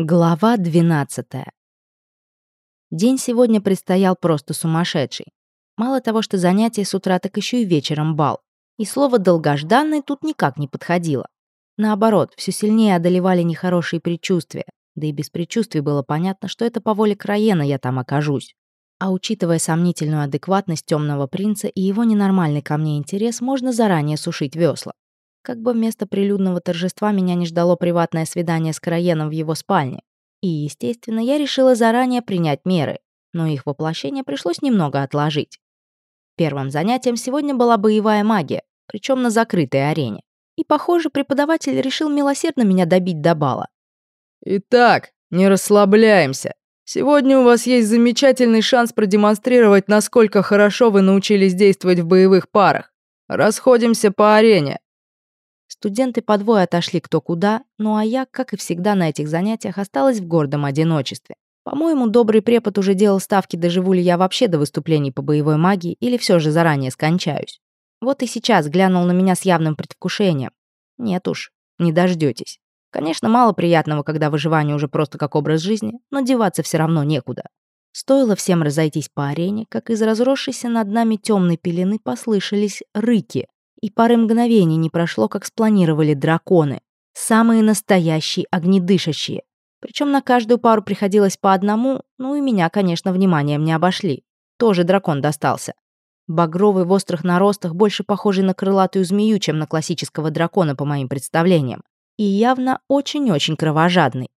Глава 12. День сегодня предстоял просто сумасшедший. Мало того, что занятия с утра, так еще и вечером бал. И слово «долгожданный» тут никак не подходило. Наоборот, все сильнее одолевали нехорошие предчувствия. Да и без предчувствий было понятно, что это по воле Краена я там окажусь. А учитывая сомнительную адекватность темного принца и его ненормальный ко мне интерес, можно заранее сушить весла. Как бы вместо прилюдного торжества меня не ждало приватное свидание с Краеном в его спальне. И, естественно, я решила заранее принять меры, но их воплощение пришлось немного отложить. Первым занятием сегодня была боевая магия, причем на закрытой арене. И, похоже, преподаватель решил милосердно меня добить до бала. «Итак, не расслабляемся. Сегодня у вас есть замечательный шанс продемонстрировать, насколько хорошо вы научились действовать в боевых парах. Расходимся по арене. Студенты по двое отошли кто куда, ну а я, как и всегда на этих занятиях, осталась в гордом одиночестве. По-моему, добрый препод уже делал ставки, доживу ли я вообще до выступлений по боевой магии или все же заранее скончаюсь. Вот и сейчас глянул на меня с явным предвкушением. Нет уж, не дождетесь. Конечно, мало приятного, когда выживание уже просто как образ жизни, но деваться все равно некуда. Стоило всем разойтись по арене, как из разросшейся над нами темной пелены послышались рыки. И пары мгновений не прошло, как спланировали драконы. Самые настоящие огнедышащие. Причем на каждую пару приходилось по одному, ну и меня, конечно, вниманием не обошли. Тоже дракон достался. Багровый в острых наростах, больше похожий на крылатую змею, чем на классического дракона, по моим представлениям. И явно очень-очень кровожадный.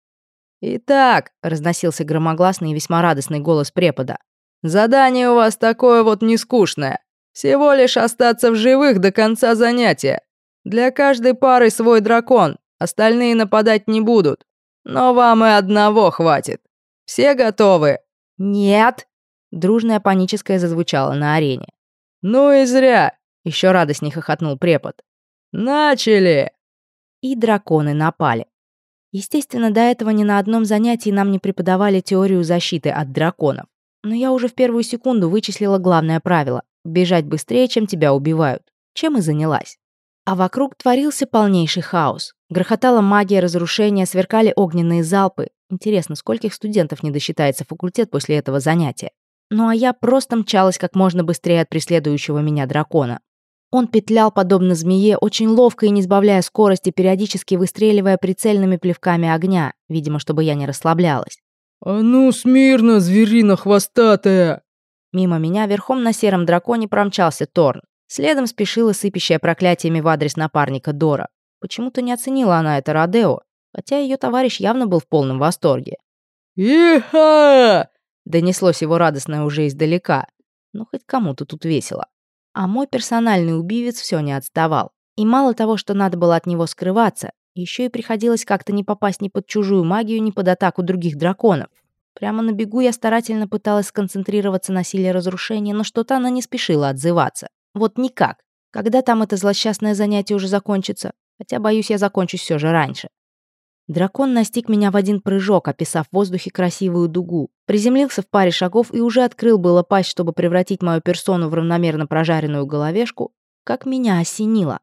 «Итак», — разносился громогласный и весьма радостный голос препода, «задание у вас такое вот нескучное. Всего лишь остаться в живых до конца занятия. Для каждой пары свой дракон, остальные нападать не будут. Но вам и одного хватит. Все готовы?» «Нет!» Дружная паническая зазвучала на арене. «Ну и зря!» — еще радостней хохотнул препод. «Начали!» И драконы напали. Естественно, до этого ни на одном занятии нам не преподавали теорию защиты от драконов. Но я уже в первую секунду вычислила главное правило бежать быстрее, чем тебя убивают, чем и занялась. А вокруг творился полнейший хаос. Грохотала магия разрушения, сверкали огненные залпы. Интересно, скольких студентов не досчитается факультет после этого занятия? Ну а я просто мчалась как можно быстрее от преследующего меня дракона. Он петлял подобно змее, очень ловко и не сбавляя скорости, периодически выстреливая прицельными плевками огня, видимо, чтобы я не расслаблялась. «А ну, смирно, зверина хвостатая!» Мимо меня верхом на сером драконе промчался Торн. Следом спешила сыпящая проклятиями в адрес напарника Дора. Почему-то не оценила она это Родео, хотя ее товарищ явно был в полном восторге. «Иха!» — донеслось его радостное уже издалека. Ну, хоть кому-то тут весело. А мой персональный убивец все не отставал. И мало того, что надо было от него скрываться, еще и приходилось как-то не попасть ни под чужую магию, ни под атаку других драконов. Прямо на бегу я старательно пыталась сконцентрироваться на силе разрушения, но что-то она не спешила отзываться. Вот никак. Когда там это злосчастное занятие уже закончится? Хотя, боюсь, я закончусь все же раньше. Дракон настиг меня в один прыжок, описав в воздухе красивую дугу. Приземлился в паре шагов и уже открыл было пасть, чтобы превратить мою персону в равномерно прожаренную головешку, как меня осенило.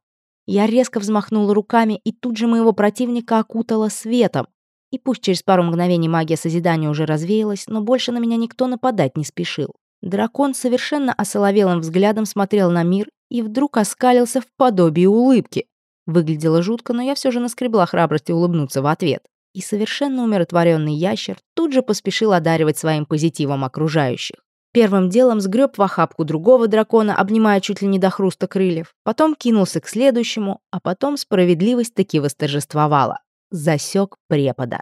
Я резко взмахнула руками, и тут же моего противника окутала светом. И пусть через пару мгновений магия созидания уже развеялась, но больше на меня никто нападать не спешил. Дракон совершенно осоловелым взглядом смотрел на мир и вдруг оскалился в подобии улыбки. Выглядело жутко, но я все же наскребла храбрости улыбнуться в ответ. И совершенно умиротворенный ящер тут же поспешил одаривать своим позитивом окружающих. Первым делом сгреб в охапку другого дракона, обнимая чуть ли не до хруста крыльев, потом кинулся к следующему, а потом справедливость таки восторжествовала засек препода.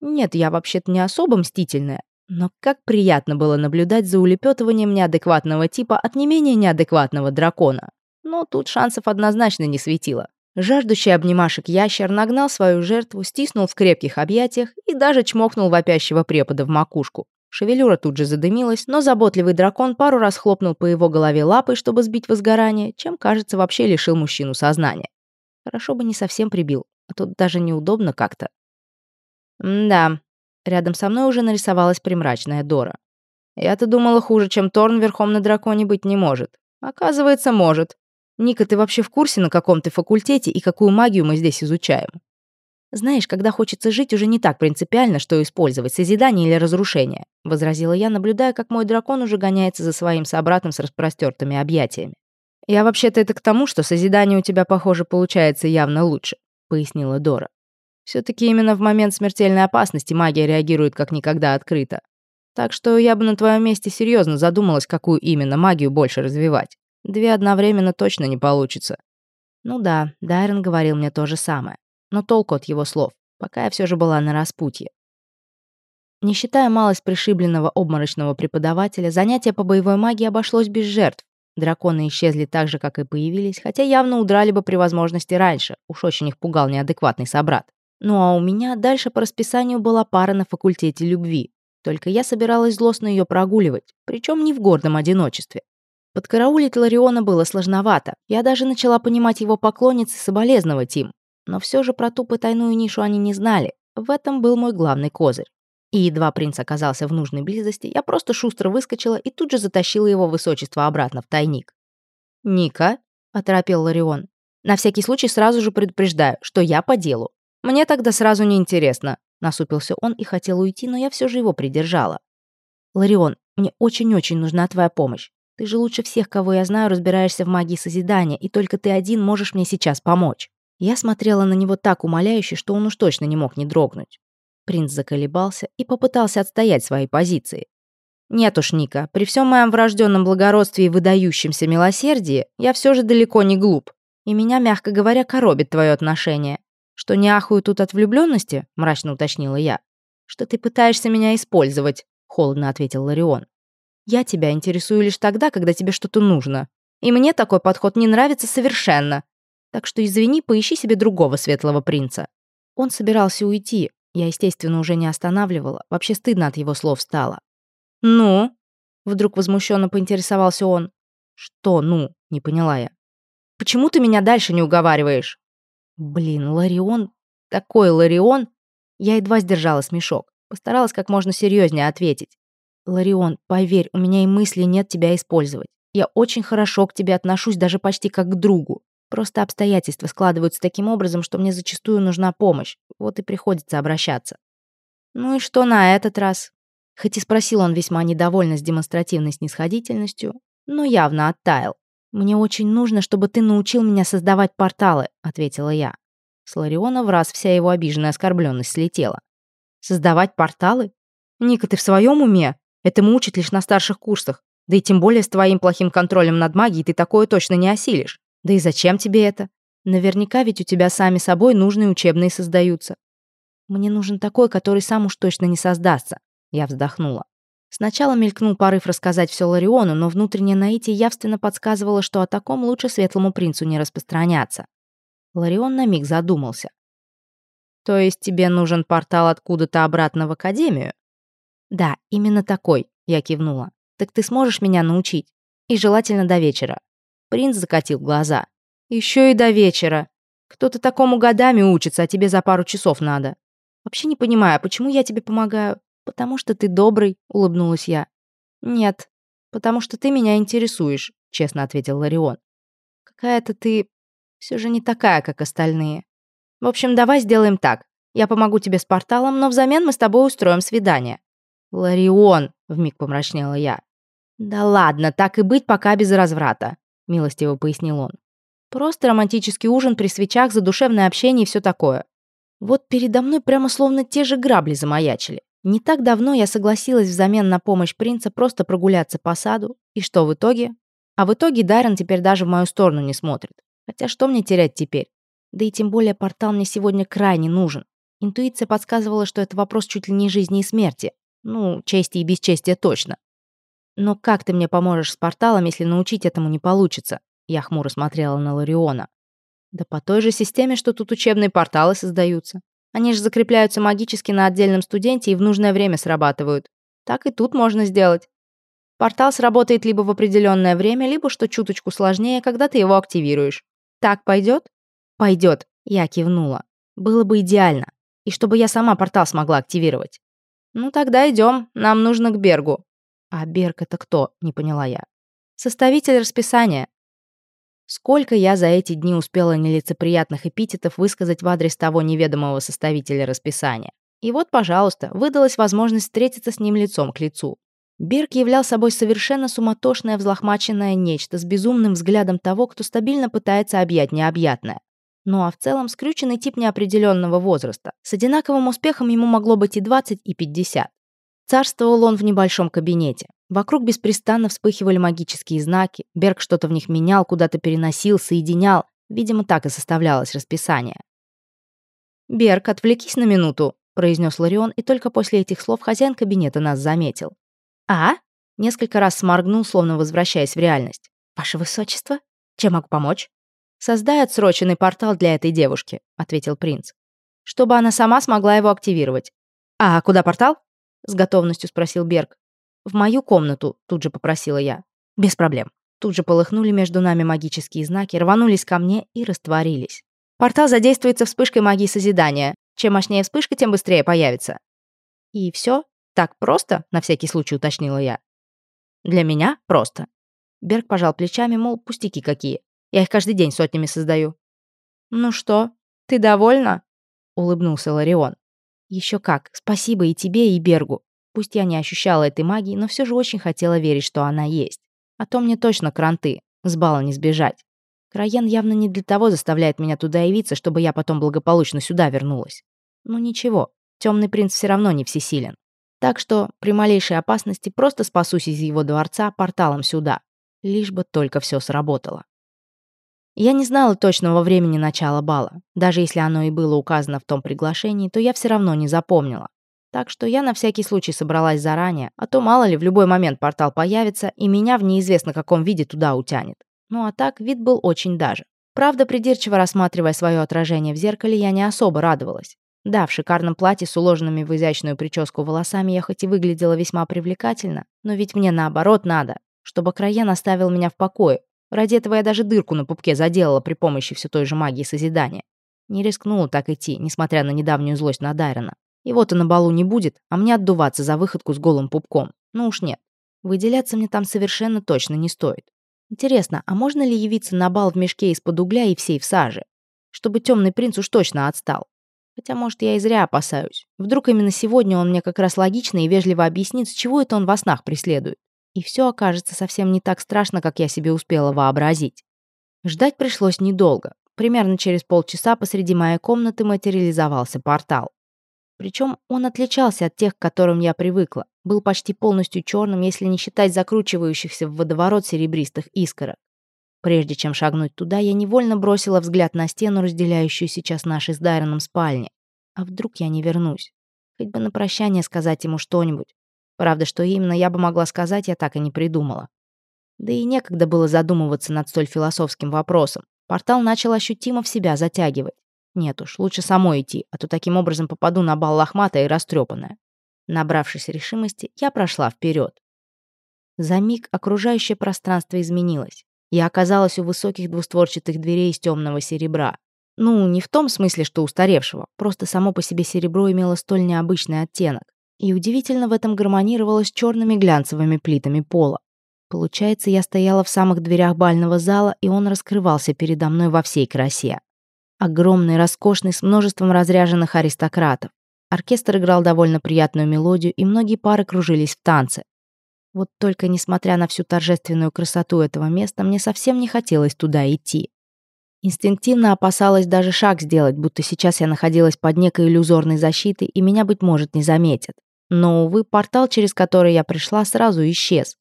Нет, я вообще-то не особо мстительная, но как приятно было наблюдать за улепетыванием неадекватного типа от не менее неадекватного дракона. Но тут шансов однозначно не светило. Жаждущий обнимашек ящер нагнал свою жертву, стиснул в крепких объятиях и даже чмокнул вопящего препода в макушку. Шевелюра тут же задымилась, но заботливый дракон пару раз хлопнул по его голове лапой, чтобы сбить возгорание, чем, кажется, вообще лишил мужчину сознания. Хорошо бы не совсем прибил, а тут даже неудобно как-то. да, рядом со мной уже нарисовалась примрачная Дора. Я-то думала, хуже, чем Торн верхом на драконе быть не может. Оказывается, может. Ника, ты вообще в курсе, на каком ты факультете и какую магию мы здесь изучаем? «Знаешь, когда хочется жить, уже не так принципиально, что использовать, созидание или разрушение», — возразила я, наблюдая, как мой дракон уже гоняется за своим собратом с распростертыми объятиями. «Я вообще-то это к тому, что созидание у тебя, похоже, получается явно лучше», — пояснила Дора. все таки именно в момент смертельной опасности магия реагирует как никогда открыто. Так что я бы на твоем месте серьезно задумалась, какую именно магию больше развивать. Две одновременно точно не получится». Ну да, Дайрон говорил мне то же самое но толку от его слов, пока я все же была на распутье. Не считая малость пришибленного обморочного преподавателя, занятие по боевой магии обошлось без жертв. Драконы исчезли так же, как и появились, хотя явно удрали бы при возможности раньше, уж очень их пугал неадекватный собрат. Ну а у меня дальше по расписанию была пара на факультете любви. Только я собиралась злостно ее прогуливать, причем не в гордом одиночестве. Подкараулить Лариона было сложновато. Я даже начала понимать его поклонниц и соболезновать им. Но все же про ту потайную нишу они не знали. В этом был мой главный козырь. И едва принц оказался в нужной близости, я просто шустро выскочила и тут же затащила его высочество обратно в тайник. «Ника», — оторопел Ларион, — «на всякий случай сразу же предупреждаю, что я по делу. Мне тогда сразу не интересно. насупился он и хотел уйти, но я все же его придержала. «Ларион, мне очень-очень нужна твоя помощь. Ты же лучше всех, кого я знаю, разбираешься в магии созидания, и только ты один можешь мне сейчас помочь». Я смотрела на него так умоляюще, что он уж точно не мог не дрогнуть. Принц заколебался и попытался отстоять свои позиции. «Нет уж, Ника, при всем моем врожденном благородстве и выдающемся милосердии я все же далеко не глуп, и меня, мягко говоря, коробит твое отношение. Что не ахую тут от влюбленности? мрачно уточнила я. «Что ты пытаешься меня использовать?» — холодно ответил Ларион. «Я тебя интересую лишь тогда, когда тебе что-то нужно. И мне такой подход не нравится совершенно. Так что извини, поищи себе другого светлого принца». Он собирался уйти. Я, естественно, уже не останавливала. Вообще стыдно от его слов стало. «Ну?» Вдруг возмущенно поинтересовался он. «Что «ну?» — не поняла я. «Почему ты меня дальше не уговариваешь?» «Блин, Ларион... Такой Ларион...» Я едва сдержала смешок. Постаралась как можно серьезнее ответить. «Ларион, поверь, у меня и мысли нет тебя использовать. Я очень хорошо к тебе отношусь, даже почти как к другу. Просто обстоятельства складываются таким образом, что мне зачастую нужна помощь. Вот и приходится обращаться. Ну и что на этот раз? Хоть и спросил он весьма недовольно с демонстративной снисходительностью, но явно оттаял. «Мне очень нужно, чтобы ты научил меня создавать порталы», — ответила я. С Лариона в раз вся его обиженная оскорбленность слетела. «Создавать порталы? Ника, ты в своем уме? Этому учат лишь на старших курсах. Да и тем более с твоим плохим контролем над магией ты такое точно не осилишь. Да и зачем тебе это? Наверняка ведь у тебя сами собой нужные учебные создаются. Мне нужен такой, который сам уж точно не создастся. Я вздохнула. Сначала мелькнул порыв рассказать все Лариону, но внутреннее наитие явственно подсказывало, что о таком лучше светлому принцу не распространяться. Ларион на миг задумался. «То есть тебе нужен портал откуда-то обратно в Академию?» «Да, именно такой», — я кивнула. «Так ты сможешь меня научить? И желательно до вечера. Принц закатил глаза. Еще и до вечера. Кто-то такому годами учится, а тебе за пару часов надо. Вообще не понимаю, почему я тебе помогаю? Потому что ты добрый, улыбнулась я. Нет, потому что ты меня интересуешь, честно ответил Ларион. Какая-то ты все же не такая, как остальные. В общем, давай сделаем так. Я помогу тебе с порталом, но взамен мы с тобой устроим свидание. Ларион, вмиг помрачнела я. Да ладно, так и быть, пока без разврата милостиво пояснил он. Просто романтический ужин при свечах, задушевное общение и все такое. Вот передо мной прямо словно те же грабли замаячили. Не так давно я согласилась взамен на помощь принца просто прогуляться по саду. И что в итоге? А в итоге Даррен теперь даже в мою сторону не смотрит. Хотя что мне терять теперь? Да и тем более портал мне сегодня крайне нужен. Интуиция подсказывала, что это вопрос чуть ли не жизни и смерти. Ну, чести и бесчестия точно. «Но как ты мне поможешь с порталом, если научить этому не получится?» Я хмуро смотрела на Лариона. «Да по той же системе, что тут учебные порталы создаются. Они же закрепляются магически на отдельном студенте и в нужное время срабатывают. Так и тут можно сделать. Портал сработает либо в определенное время, либо, что чуточку сложнее, когда ты его активируешь. Так пойдет? Пойдет. Я кивнула. Было бы идеально. И чтобы я сама портал смогла активировать. Ну тогда идем, нам нужно к Бергу. «А Берг это кто?» — не поняла я. «Составитель расписания». Сколько я за эти дни успела нелицеприятных эпитетов высказать в адрес того неведомого составителя расписания. И вот, пожалуйста, выдалась возможность встретиться с ним лицом к лицу. Берг являл собой совершенно суматошное, взлохмаченное нечто с безумным взглядом того, кто стабильно пытается объять необъятное. Ну а в целом скрюченный тип неопределенного возраста. С одинаковым успехом ему могло быть и 20, и 50. Царствовал он в небольшом кабинете. Вокруг беспрестанно вспыхивали магические знаки, Берг что-то в них менял, куда-то переносил, соединял. Видимо, так и составлялось расписание. «Берг, отвлекись на минуту», — произнес Ларион, и только после этих слов хозяин кабинета нас заметил. «А?» — несколько раз сморгнул, словно возвращаясь в реальность. «Ваше высочество? Чем могу помочь?» «Создай отсроченный портал для этой девушки», — ответил принц. «Чтобы она сама смогла его активировать». «А куда портал?» — с готовностью спросил Берг. «В мою комнату», — тут же попросила я. «Без проблем». Тут же полыхнули между нами магические знаки, рванулись ко мне и растворились. Портал задействуется вспышкой магии созидания. Чем мощнее вспышка, тем быстрее появится. И все? Так просто? На всякий случай уточнила я. Для меня просто. Берг пожал плечами, мол, пустяки какие. Я их каждый день сотнями создаю. Ну что, ты довольна? Улыбнулся Ларион. Еще как. Спасибо и тебе, и Бергу. Пусть я не ощущала этой магии, но все же очень хотела верить, что она есть. А то мне точно кранты. С бала не сбежать. Краен явно не для того заставляет меня туда явиться, чтобы я потом благополучно сюда вернулась. Ну ничего, темный принц все равно не всесилен. Так что при малейшей опасности просто спасусь из его дворца порталом сюда. Лишь бы только все сработало. Я не знала точного времени начала бала. Даже если оно и было указано в том приглашении, то я все равно не запомнила. Так что я на всякий случай собралась заранее, а то мало ли в любой момент портал появится, и меня в неизвестно каком виде туда утянет. Ну а так вид был очень даже. Правда, придирчиво рассматривая свое отражение в зеркале, я не особо радовалась. Да, в шикарном платье с уложенными в изящную прическу волосами я хоть и выглядела весьма привлекательно, но ведь мне наоборот надо, чтобы Краен оставил меня в покое. Ради этого я даже дырку на пупке заделала при помощи все той же магии созидания. Не рискнула так идти, несмотря на недавнюю злость на Дайрона. И на балу не будет, а мне отдуваться за выходку с голым пупком. Ну уж нет. Выделяться мне там совершенно точно не стоит. Интересно, а можно ли явиться на бал в мешке из-под угля и всей в саже? Чтобы темный принц уж точно отстал. Хотя, может, я и зря опасаюсь. Вдруг именно сегодня он мне как раз логично и вежливо объяснит, с чего это он во снах преследует. И все окажется совсем не так страшно, как я себе успела вообразить. Ждать пришлось недолго. Примерно через полчаса посреди моей комнаты материализовался портал. Причем он отличался от тех, к которым я привыкла. Был почти полностью черным, если не считать закручивающихся в водоворот серебристых искорок. Прежде чем шагнуть туда, я невольно бросила взгляд на стену, разделяющую сейчас наши с Дайроном спальни. А вдруг я не вернусь? Хоть бы на прощание сказать ему что-нибудь. Правда, что именно я бы могла сказать, я так и не придумала. Да и некогда было задумываться над столь философским вопросом. Портал начал ощутимо в себя затягивать. Нет уж, лучше самой идти, а то таким образом попаду на бал лохматая и растрепанная. Набравшись решимости, я прошла вперед. За миг окружающее пространство изменилось. Я оказалась у высоких двустворчатых дверей из темного серебра. Ну, не в том смысле, что устаревшего, просто само по себе серебро имело столь необычный оттенок. И удивительно в этом гармонировало с черными глянцевыми плитами пола. Получается, я стояла в самых дверях бального зала, и он раскрывался передо мной во всей красе. Огромный, роскошный, с множеством разряженных аристократов. Оркестр играл довольно приятную мелодию, и многие пары кружились в танце. Вот только несмотря на всю торжественную красоту этого места, мне совсем не хотелось туда идти. Инстинктивно опасалась даже шаг сделать, будто сейчас я находилась под некой иллюзорной защитой, и меня, быть может, не заметят. Но, увы, портал, через который я пришла, сразу исчез.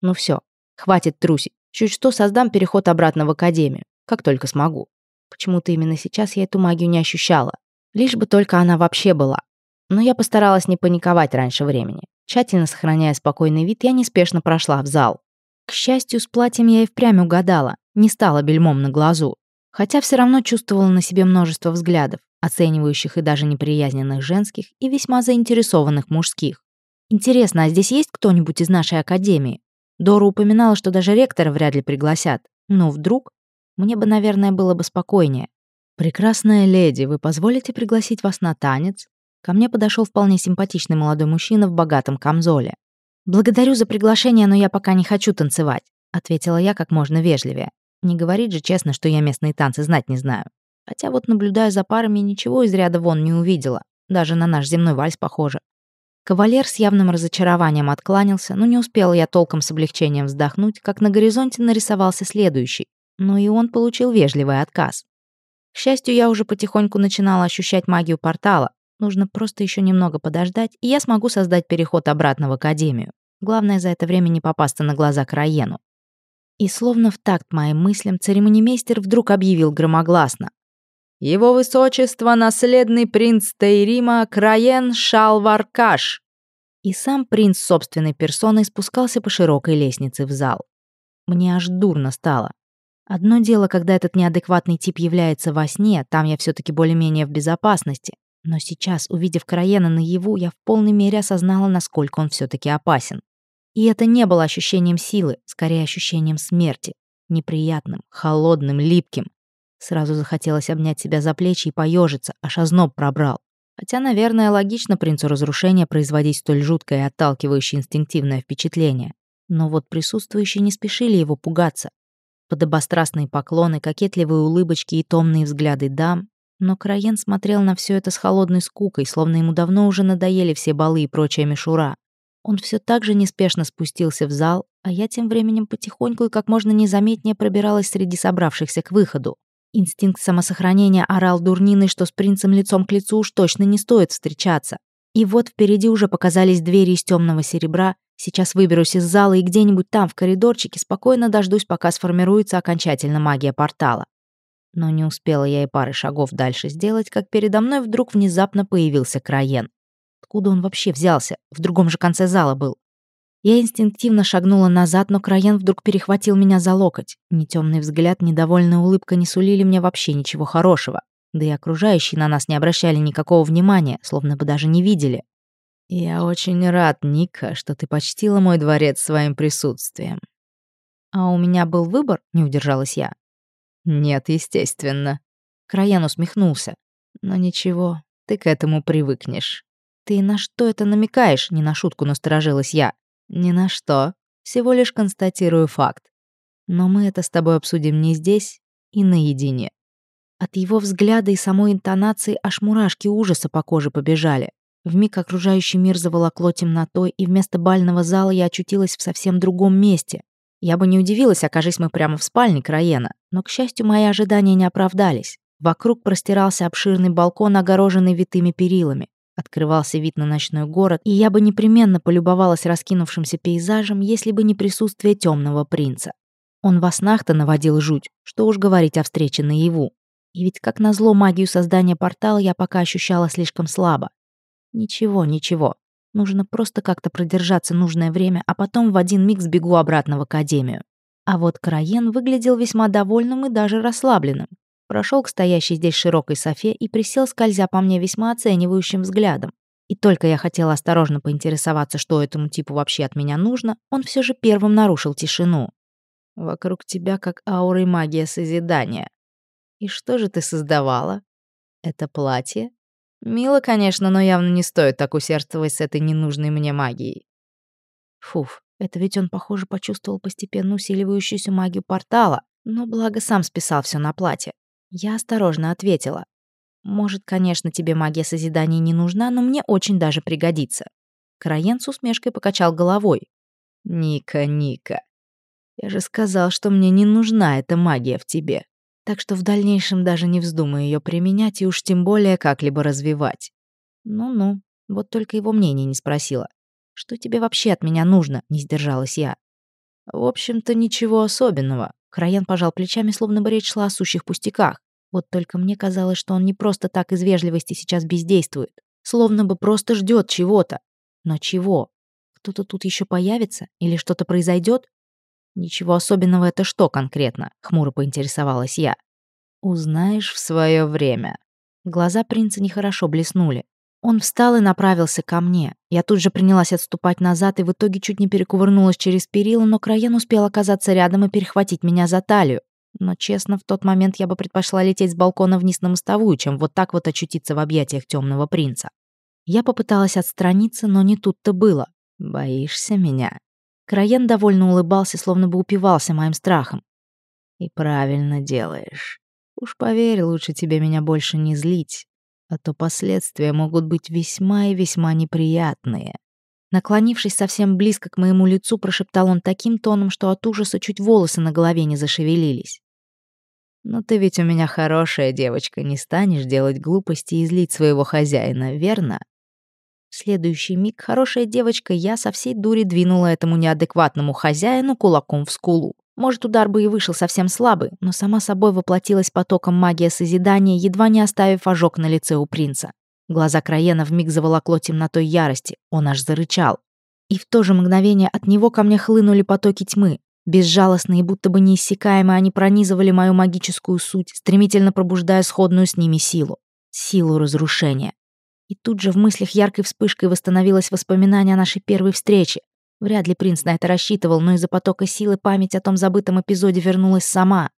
Ну все, хватит трусить. Чуть что создам переход обратно в академию, как только смогу. Почему-то именно сейчас я эту магию не ощущала. Лишь бы только она вообще была. Но я постаралась не паниковать раньше времени. Тщательно сохраняя спокойный вид, я неспешно прошла в зал. К счастью, с платьем я и впрямь угадала, не стала бельмом на глазу. Хотя все равно чувствовала на себе множество взглядов, оценивающих и даже неприязненных женских, и весьма заинтересованных мужских. Интересно, а здесь есть кто-нибудь из нашей академии? Дора упоминала, что даже ректора вряд ли пригласят. Но вдруг мне бы, наверное, было бы спокойнее. «Прекрасная леди, вы позволите пригласить вас на танец?» Ко мне подошел вполне симпатичный молодой мужчина в богатом камзоле. «Благодарю за приглашение, но я пока не хочу танцевать», ответила я как можно вежливее. Не говорит же честно, что я местные танцы знать не знаю. Хотя вот наблюдая за парами, ничего из ряда вон не увидела. Даже на наш земной вальс похоже. Кавалер с явным разочарованием откланялся, но не успела я толком с облегчением вздохнуть, как на горизонте нарисовался следующий. Но и он получил вежливый отказ. К счастью, я уже потихоньку начинала ощущать магию портала. Нужно просто еще немного подождать, и я смогу создать переход обратно в Академию. Главное за это время не попасться на глаза к Раену. И словно в такт моим мыслям, церемонимейстер вдруг объявил громогласно. Его высочество, наследный принц Тейрима Краен Шалваркаш. И сам принц собственной персоной спускался по широкой лестнице в зал. Мне аж дурно стало. Одно дело, когда этот неадекватный тип является во сне, там я все таки более-менее в безопасности. Но сейчас, увидев Краена наяву, я в полной мере осознала, насколько он все таки опасен. И это не было ощущением силы, скорее ощущением смерти. Неприятным, холодным, липким. Сразу захотелось обнять себя за плечи и поежиться, аж озноб пробрал. Хотя, наверное, логично принцу разрушения производить столь жуткое и отталкивающее инстинктивное впечатление. Но вот присутствующие не спешили его пугаться. Подобострастные поклоны, кокетливые улыбочки и томные взгляды дам. Но Краен смотрел на все это с холодной скукой, словно ему давно уже надоели все балы и прочая мишура. Он все так же неспешно спустился в зал, а я тем временем потихоньку и как можно незаметнее пробиралась среди собравшихся к выходу. Инстинкт самосохранения орал дурниной, что с принцем лицом к лицу уж точно не стоит встречаться. И вот впереди уже показались двери из темного серебра. Сейчас выберусь из зала и где-нибудь там, в коридорчике, спокойно дождусь, пока сформируется окончательно магия портала. Но не успела я и пары шагов дальше сделать, как передо мной вдруг внезапно появился Краен. Откуда он вообще взялся? В другом же конце зала был. Я инстинктивно шагнула назад, но Краен вдруг перехватил меня за локоть. Ни темный взгляд, ни довольная улыбка не сулили мне вообще ничего хорошего. Да и окружающие на нас не обращали никакого внимания, словно бы даже не видели. «Я очень рад, Ника, что ты почтила мой дворец своим присутствием». «А у меня был выбор?» — не удержалась я. «Нет, естественно». Краен усмехнулся. «Но ничего, ты к этому привыкнешь». «Ты на что это намекаешь?» — не на шутку насторожилась я. Ни на что. Всего лишь констатирую факт. Но мы это с тобой обсудим не здесь и наедине. От его взгляда и самой интонации аж мурашки ужаса по коже побежали. Вмиг окружающий мир заволокло темнотой, и вместо бального зала я очутилась в совсем другом месте. Я бы не удивилась, окажись мы прямо в спальне Краена, но, к счастью, мои ожидания не оправдались. Вокруг простирался обширный балкон, огороженный витыми перилами. Открывался вид на ночной город, и я бы непременно полюбовалась раскинувшимся пейзажем, если бы не присутствие темного принца. Он во снах-то наводил жуть, что уж говорить о встрече наяву. И ведь как назло магию создания портала я пока ощущала слишком слабо. Ничего, ничего. Нужно просто как-то продержаться нужное время, а потом в один миг сбегу обратно в академию. А вот Краен выглядел весьма довольным и даже расслабленным прошел к стоящей здесь широкой софе и присел, скользя по мне весьма оценивающим взглядом. И только я хотела осторожно поинтересоваться, что этому типу вообще от меня нужно, он все же первым нарушил тишину. «Вокруг тебя как аура и магия созидания. И что же ты создавала? Это платье? Мило, конечно, но явно не стоит так усердствовать с этой ненужной мне магией». Фуф, это ведь он, похоже, почувствовал постепенно усиливающуюся магию портала, но благо сам списал все на платье. Я осторожно ответила. «Может, конечно, тебе магия созидания не нужна, но мне очень даже пригодится». Краен с усмешкой покачал головой. «Ника, Ника, я же сказал, что мне не нужна эта магия в тебе, так что в дальнейшем даже не вздумаю ее применять и уж тем более как-либо развивать». «Ну-ну, вот только его мнение не спросила. Что тебе вообще от меня нужно?» — не сдержалась я. «В общем-то, ничего особенного», Краян пожал плечами, словно бы речь шла о сущих пустяках. Вот только мне казалось, что он не просто так из вежливости сейчас бездействует. Словно бы просто ждет чего-то. Но чего? Кто-то тут еще появится? Или что-то произойдет? Ничего особенного это что конкретно? Хмуро поинтересовалась я. Узнаешь в свое время. Глаза принца нехорошо блеснули. Он встал и направился ко мне. Я тут же принялась отступать назад и в итоге чуть не перекувырнулась через перила, но Краян успел оказаться рядом и перехватить меня за талию. Но, честно, в тот момент я бы предпочла лететь с балкона вниз на мостовую, чем вот так вот очутиться в объятиях темного принца. Я попыталась отстраниться, но не тут-то было. «Боишься меня?» Краян довольно улыбался, словно бы упивался моим страхом. И правильно делаешь. Уж поверь, лучше тебе меня больше не злить, а то последствия могут быть весьма и весьма неприятные. Наклонившись совсем близко к моему лицу, прошептал он таким тоном, что от ужаса чуть волосы на голове не зашевелились. «Но ты ведь у меня хорошая девочка, не станешь делать глупости и злить своего хозяина, верно?» В следующий миг хорошая девочка я со всей дури двинула этому неадекватному хозяину кулаком в скулу. Может, удар бы и вышел совсем слабый, но сама собой воплотилась потоком магия созидания, едва не оставив ожог на лице у принца. Глаза Краена вмиг заволокло темнотой ярости, он аж зарычал. И в то же мгновение от него ко мне хлынули потоки тьмы. Безжалостные, будто бы неиссякаемые, они пронизывали мою магическую суть, стремительно пробуждая сходную с ними силу. Силу разрушения. И тут же в мыслях яркой вспышкой восстановилось воспоминание о нашей первой встрече. Вряд ли принц на это рассчитывал, но из-за потока силы память о том забытом эпизоде вернулась сама.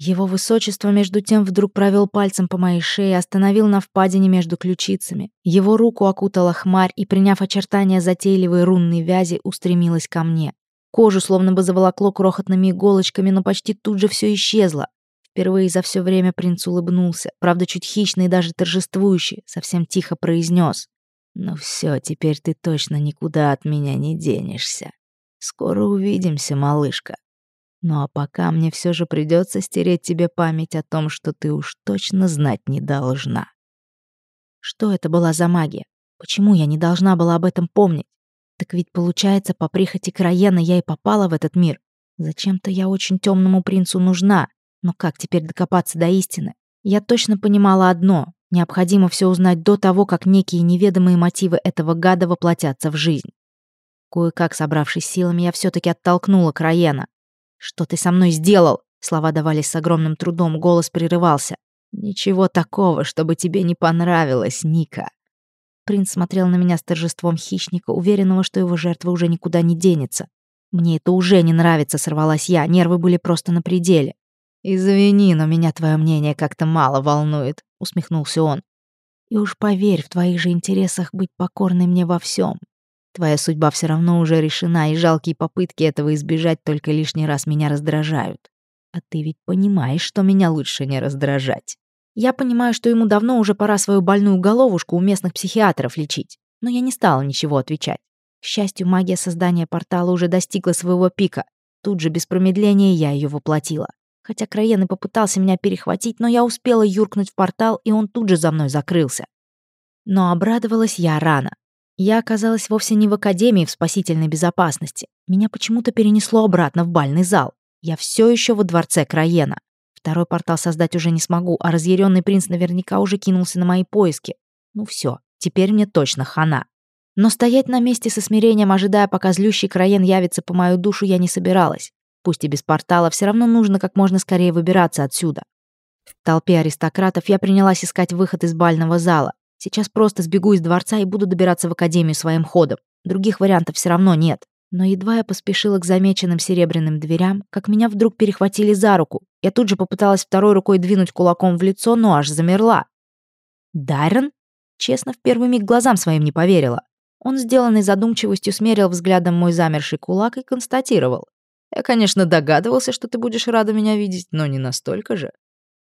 Его высочество между тем вдруг провел пальцем по моей шее, остановил на впадине между ключицами. Его руку окутала хмарь и, приняв очертания затейливой рунной вязи, устремилась ко мне. Кожу словно бы заволокло крохотными иголочками, но почти тут же все исчезло. Впервые за все время принц улыбнулся, правда, чуть хищно и даже торжествующе, совсем тихо произнес. «Ну все, теперь ты точно никуда от меня не денешься. Скоро увидимся, малышка». Ну а пока мне все же придется стереть тебе память о том, что ты уж точно знать не должна. Что это была за магия? Почему я не должна была об этом помнить? Так ведь получается, по прихоти Краена я и попала в этот мир. Зачем-то я очень темному принцу нужна. Но как теперь докопаться до истины? Я точно понимала одно. Необходимо все узнать до того, как некие неведомые мотивы этого гада воплотятся в жизнь. Кое-как собравшись силами, я все таки оттолкнула Краена. «Что ты со мной сделал?» Слова давались с огромным трудом, голос прерывался. «Ничего такого, чтобы тебе не понравилось, Ника». Принц смотрел на меня с торжеством хищника, уверенного, что его жертва уже никуда не денется. «Мне это уже не нравится», — сорвалась я, нервы были просто на пределе. «Извини, но меня твое мнение как-то мало волнует», — усмехнулся он. «И уж поверь, в твоих же интересах быть покорной мне во всем. Твоя судьба все равно уже решена, и жалкие попытки этого избежать только лишний раз меня раздражают. А ты ведь понимаешь, что меня лучше не раздражать. Я понимаю, что ему давно уже пора свою больную головушку у местных психиатров лечить, но я не стала ничего отвечать. К счастью, магия создания портала уже достигла своего пика. Тут же без промедления я ее воплотила. Хотя Краен и попытался меня перехватить, но я успела юркнуть в портал, и он тут же за мной закрылся. Но обрадовалась я рано. Я оказалась вовсе не в академии в спасительной безопасности. Меня почему-то перенесло обратно в бальный зал. Я все еще во дворце Краена. Второй портал создать уже не смогу, а разъяренный принц наверняка уже кинулся на мои поиски. Ну все, теперь мне точно хана. Но стоять на месте со смирением, ожидая, пока злющий Краен явится по мою душу, я не собиралась. Пусть и без портала, все равно нужно как можно скорее выбираться отсюда. В толпе аристократов я принялась искать выход из бального зала. Сейчас просто сбегу из дворца и буду добираться в академию своим ходом. Других вариантов все равно нет. Но едва я поспешила к замеченным серебряным дверям, как меня вдруг перехватили за руку. Я тут же попыталась второй рукой двинуть кулаком в лицо, но аж замерла. «Даррен?» Честно, в первый миг глазам своим не поверила. Он, сделанный задумчивостью, смерил взглядом мой замерший кулак и констатировал. «Я, конечно, догадывался, что ты будешь рада меня видеть, но не настолько же».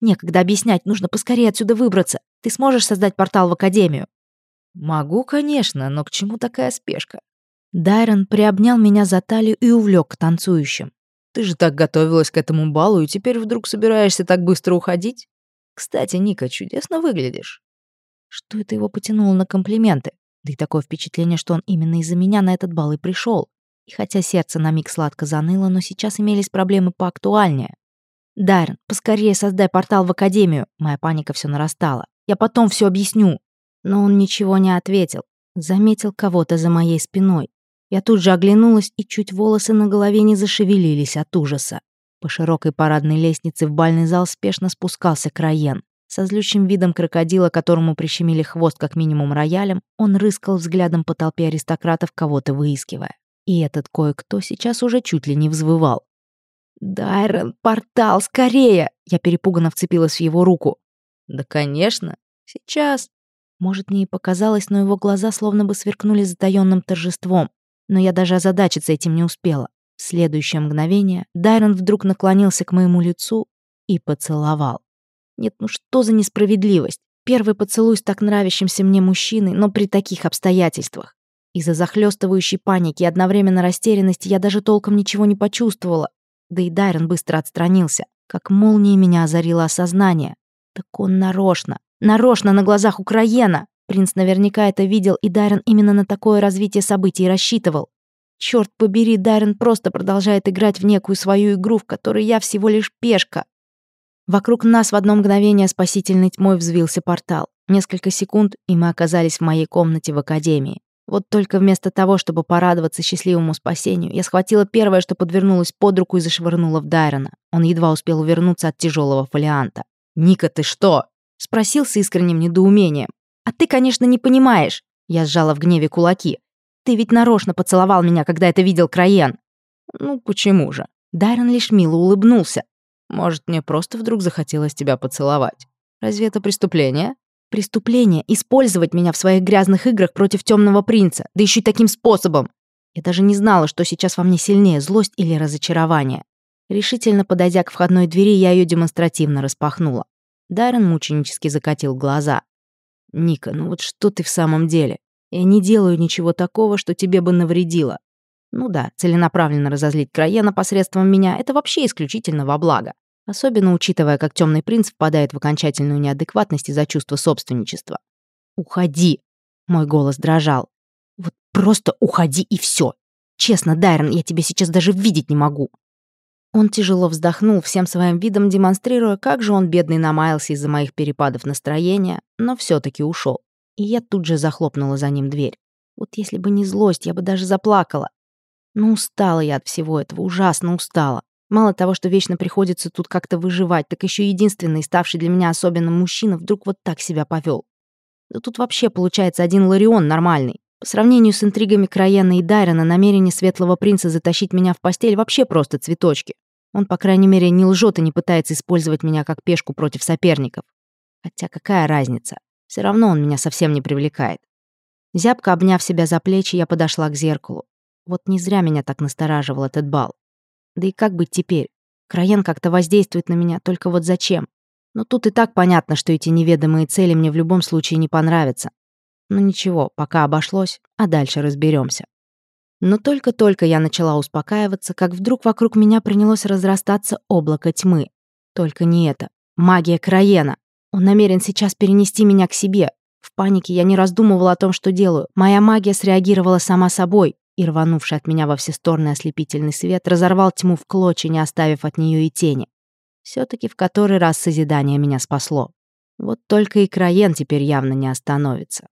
Некогда объяснять, нужно поскорее отсюда выбраться. Ты сможешь создать портал в Академию?» «Могу, конечно, но к чему такая спешка?» Дайрон приобнял меня за талию и увлек к танцующим. «Ты же так готовилась к этому балу, и теперь вдруг собираешься так быстро уходить? Кстати, Ника, чудесно выглядишь». Что это его потянуло на комплименты? Да и такое впечатление, что он именно из-за меня на этот бал и пришел. И хотя сердце на миг сладко заныло, но сейчас имелись проблемы поактуальнее. «Дайрон, поскорее создай портал в Академию». Моя паника все нарастала. «Я потом все объясню». Но он ничего не ответил. Заметил кого-то за моей спиной. Я тут же оглянулась, и чуть волосы на голове не зашевелились от ужаса. По широкой парадной лестнице в бальный зал спешно спускался Краен. Со злющим видом крокодила, которому прищемили хвост как минимум роялем, он рыскал взглядом по толпе аристократов, кого-то выискивая. И этот кое-кто сейчас уже чуть ли не взвывал. «Дайрон, портал, скорее!» Я перепуганно вцепилась в его руку. «Да, конечно. Сейчас». Может, мне и показалось, но его глаза словно бы сверкнули затаённым торжеством. Но я даже озадачиться этим не успела. В следующее мгновение Дайрон вдруг наклонился к моему лицу и поцеловал. Нет, ну что за несправедливость? Первый поцелуй с так нравящимся мне мужчиной, но при таких обстоятельствах. Из-за захлестывающей паники и одновременно растерянности я даже толком ничего не почувствовала. Да и Дайрон быстро отстранился. Как молнией меня озарило осознание. Так он нарочно, нарочно на глазах Украина. Принц наверняка это видел, и Дайрон именно на такое развитие событий рассчитывал. Черт побери, Дайрон просто продолжает играть в некую свою игру, в которой я всего лишь пешка. Вокруг нас в одно мгновение спасительной тьмой взвился портал. Несколько секунд, и мы оказались в моей комнате в академии. Вот только вместо того, чтобы порадоваться счастливому спасению, я схватила первое, что подвернулось под руку и зашвырнула в Дайрона. Он едва успел увернуться от тяжелого фолианта. «Ника, ты что?» — спросил с искренним недоумением. «А ты, конечно, не понимаешь!» Я сжала в гневе кулаки. «Ты ведь нарочно поцеловал меня, когда это видел Краен!» «Ну, почему же?» Дайрон лишь мило улыбнулся. «Может, мне просто вдруг захотелось тебя поцеловать? Разве это преступление?» Преступление — использовать меня в своих грязных играх против темного принца, да еще и таким способом. Я даже не знала, что сейчас во мне сильнее, злость или разочарование. Решительно подойдя к входной двери, я ее демонстративно распахнула. Дайрон мученически закатил глаза. «Ника, ну вот что ты в самом деле? Я не делаю ничего такого, что тебе бы навредило. Ну да, целенаправленно разозлить Краена посредством меня — это вообще исключительно во благо. Особенно учитывая, как темный принц впадает в окончательную неадекватность из-за чувства собственничества. «Уходи!» — мой голос дрожал. «Вот просто уходи и все. Честно, Дайрон, я тебя сейчас даже видеть не могу!» Он тяжело вздохнул, всем своим видом демонстрируя, как же он бедный намаялся из-за моих перепадов настроения, но все таки ушел. И я тут же захлопнула за ним дверь. Вот если бы не злость, я бы даже заплакала. Но устала я от всего этого, ужасно устала. Мало того, что вечно приходится тут как-то выживать, так еще единственный, ставший для меня особенным мужчина, вдруг вот так себя повел. Да тут вообще получается один Ларион нормальный. По сравнению с интригами Краена и Дайрона, намерение Светлого Принца затащить меня в постель вообще просто цветочки. Он, по крайней мере, не лжет и не пытается использовать меня как пешку против соперников. Хотя какая разница? Все равно он меня совсем не привлекает. Зябко обняв себя за плечи, я подошла к зеркалу. Вот не зря меня так настораживал этот бал. Да и как быть теперь? Краен как-то воздействует на меня, только вот зачем? Но тут и так понятно, что эти неведомые цели мне в любом случае не понравятся. Но ничего, пока обошлось, а дальше разберемся. Но только-только я начала успокаиваться, как вдруг вокруг меня принялось разрастаться облако тьмы. Только не это. Магия Краена. Он намерен сейчас перенести меня к себе. В панике я не раздумывала о том, что делаю. Моя магия среагировала сама собой и, рванувший от меня во все стороны ослепительный свет, разорвал тьму в клочья, не оставив от нее и тени. все таки в который раз созидание меня спасло. Вот только и Краен теперь явно не остановится.